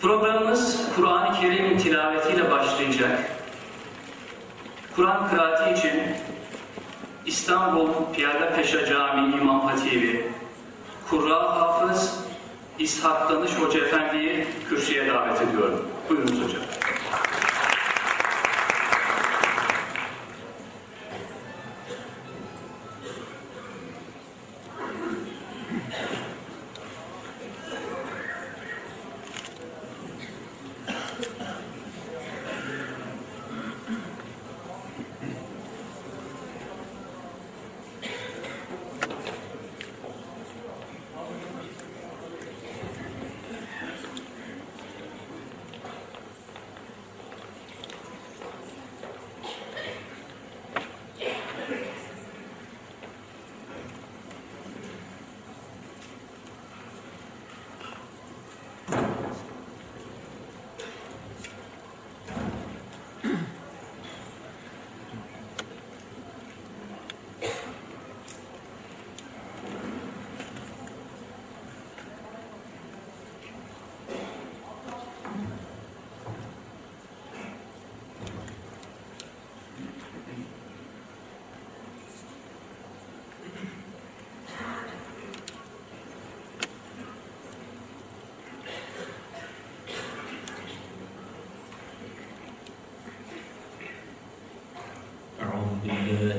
Programımız Kur'an-ı Kerim tilavetiyle başlayacak. Kur'an kıraati için İstanbul Piyalepeşa Camii İmam Hatibi, Kurra Hafız İshak Danış Hoca Efendi'yi kürsüye davet ediyorum. Buyurunuz hocam.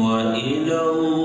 وإلى الله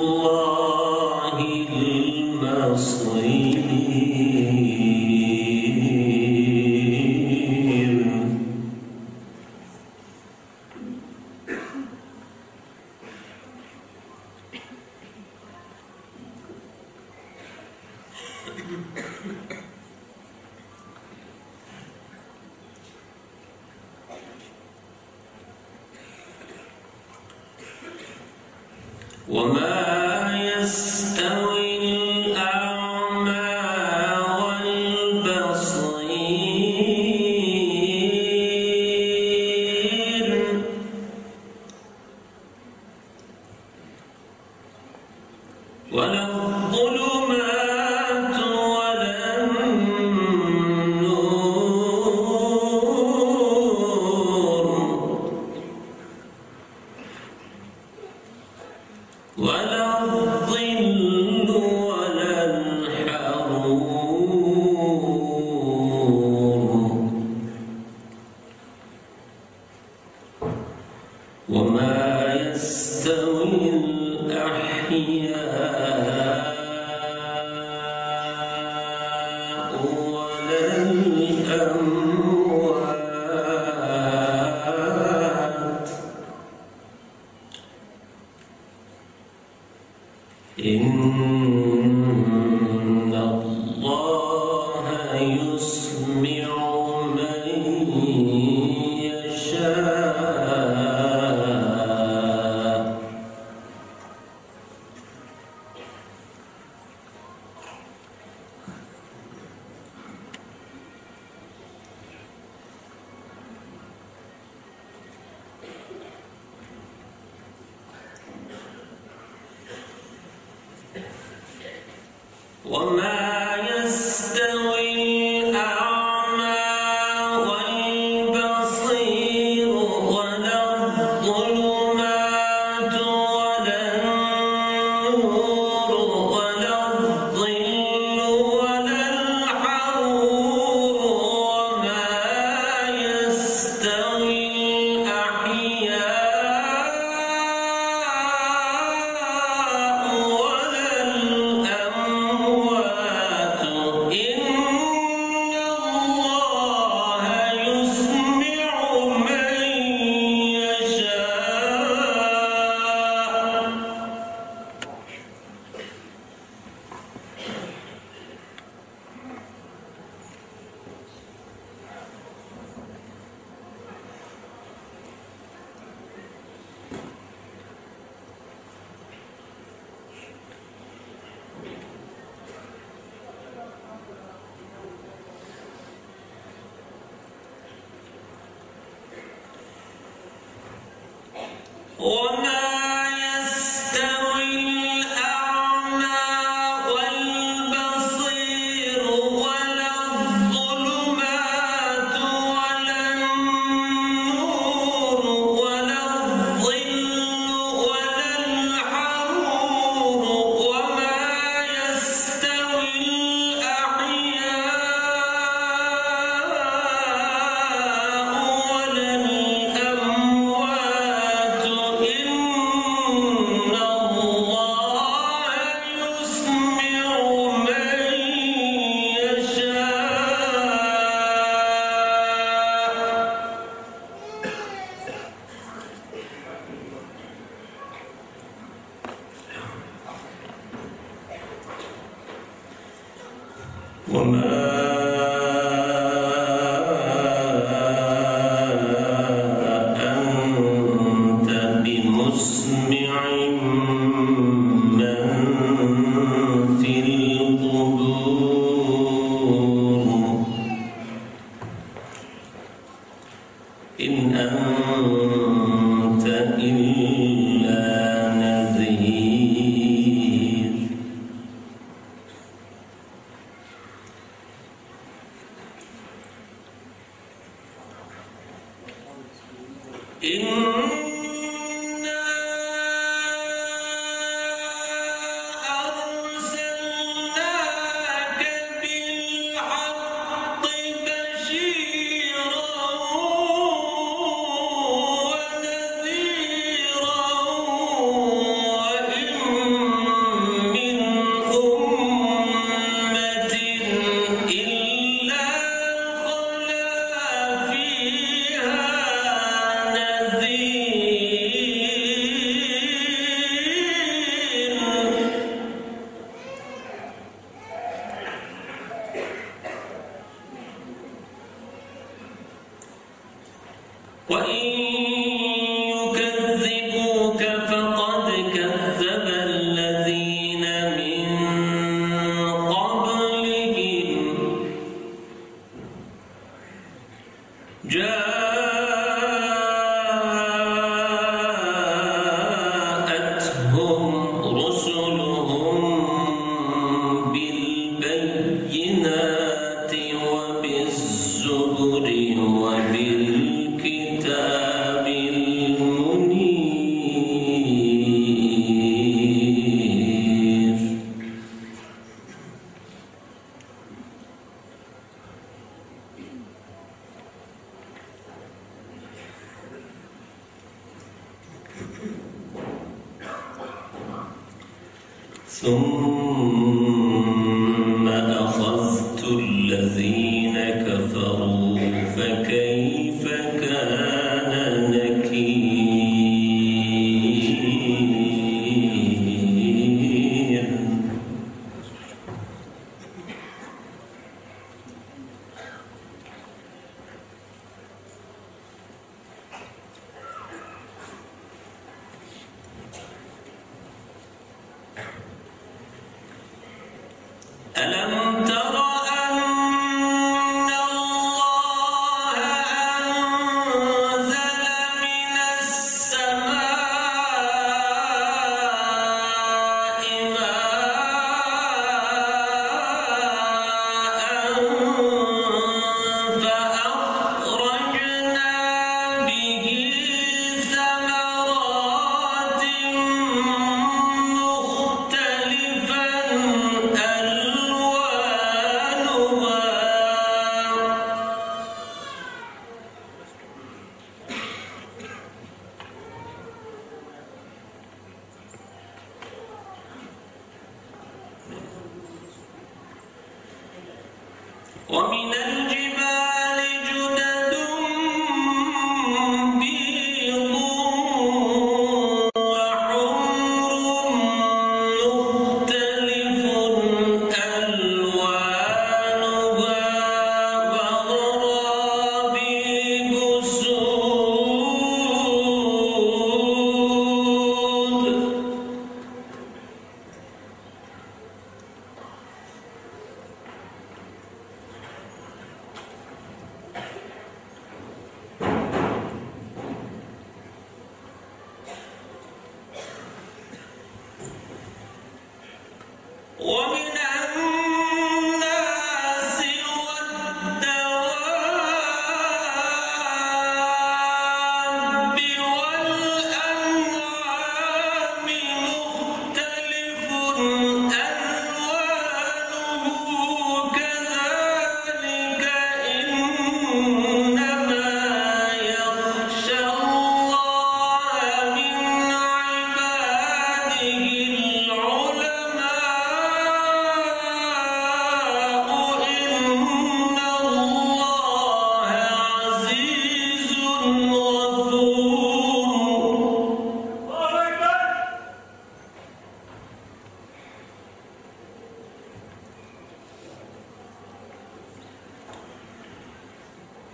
الذين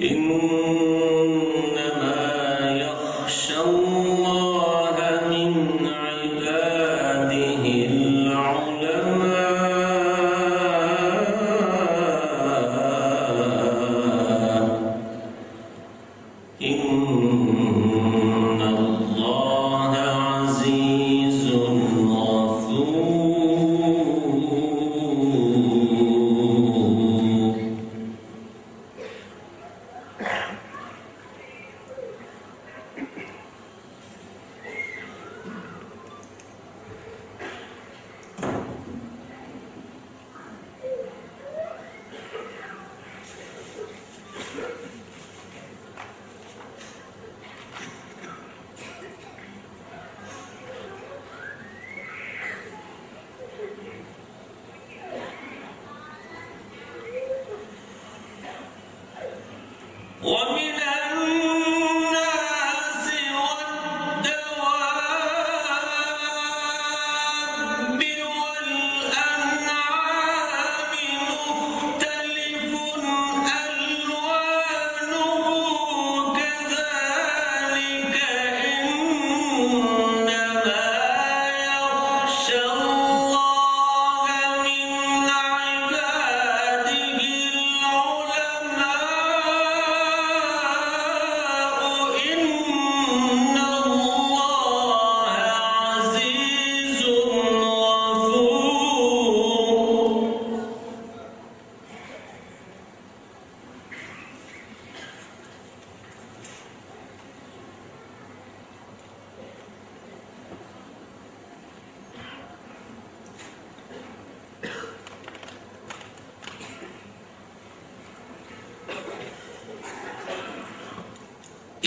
إنما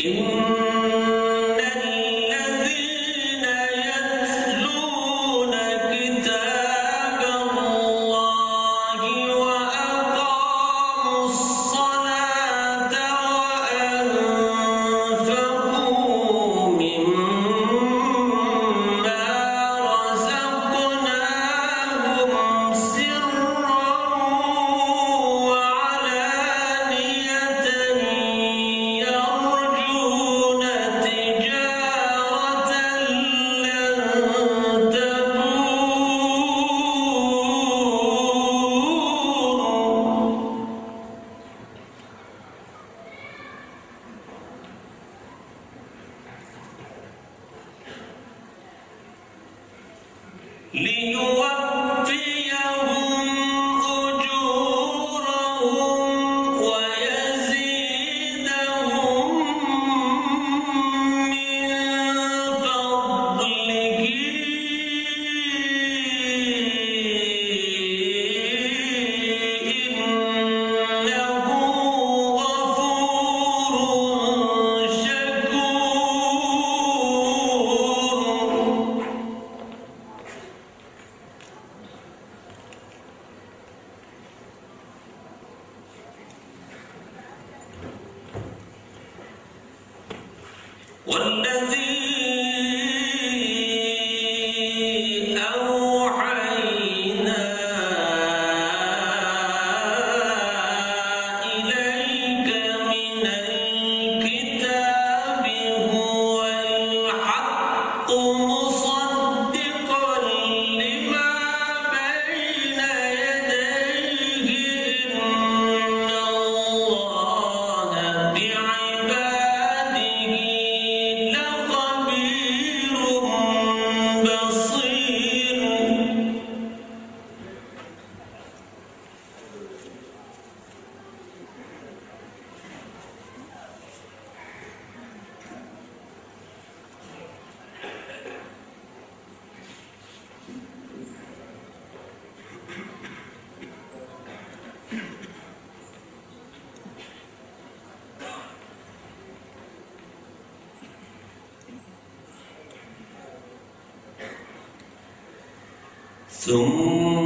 إن ثم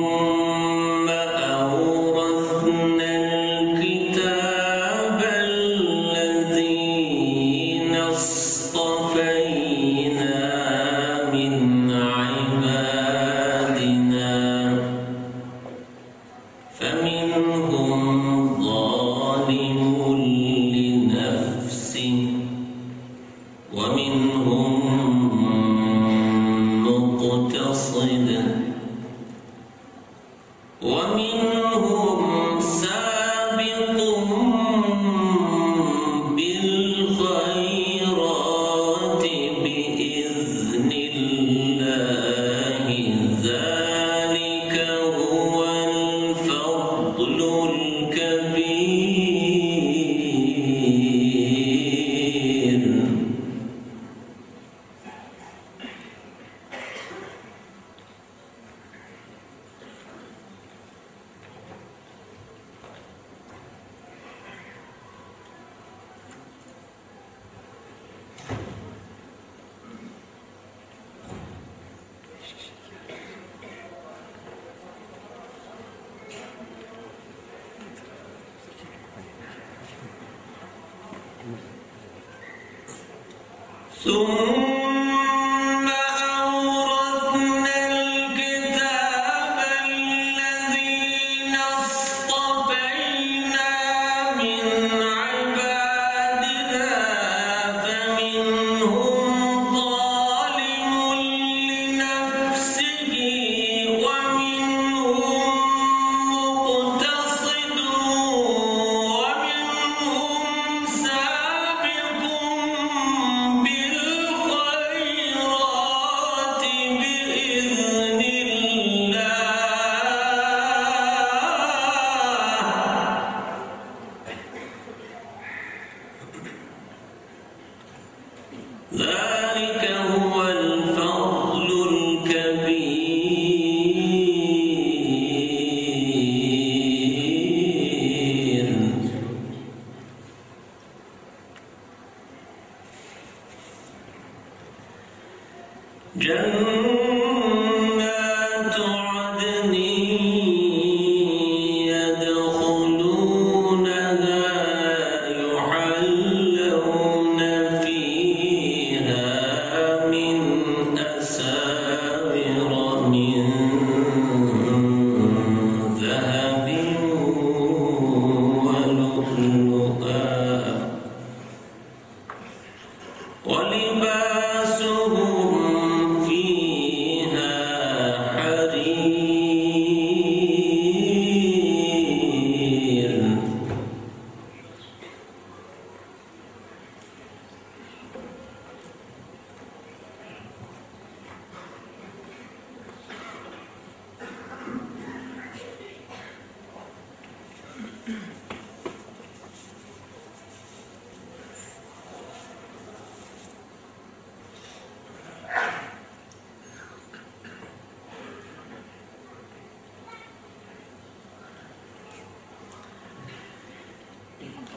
Tum.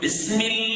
بسم الله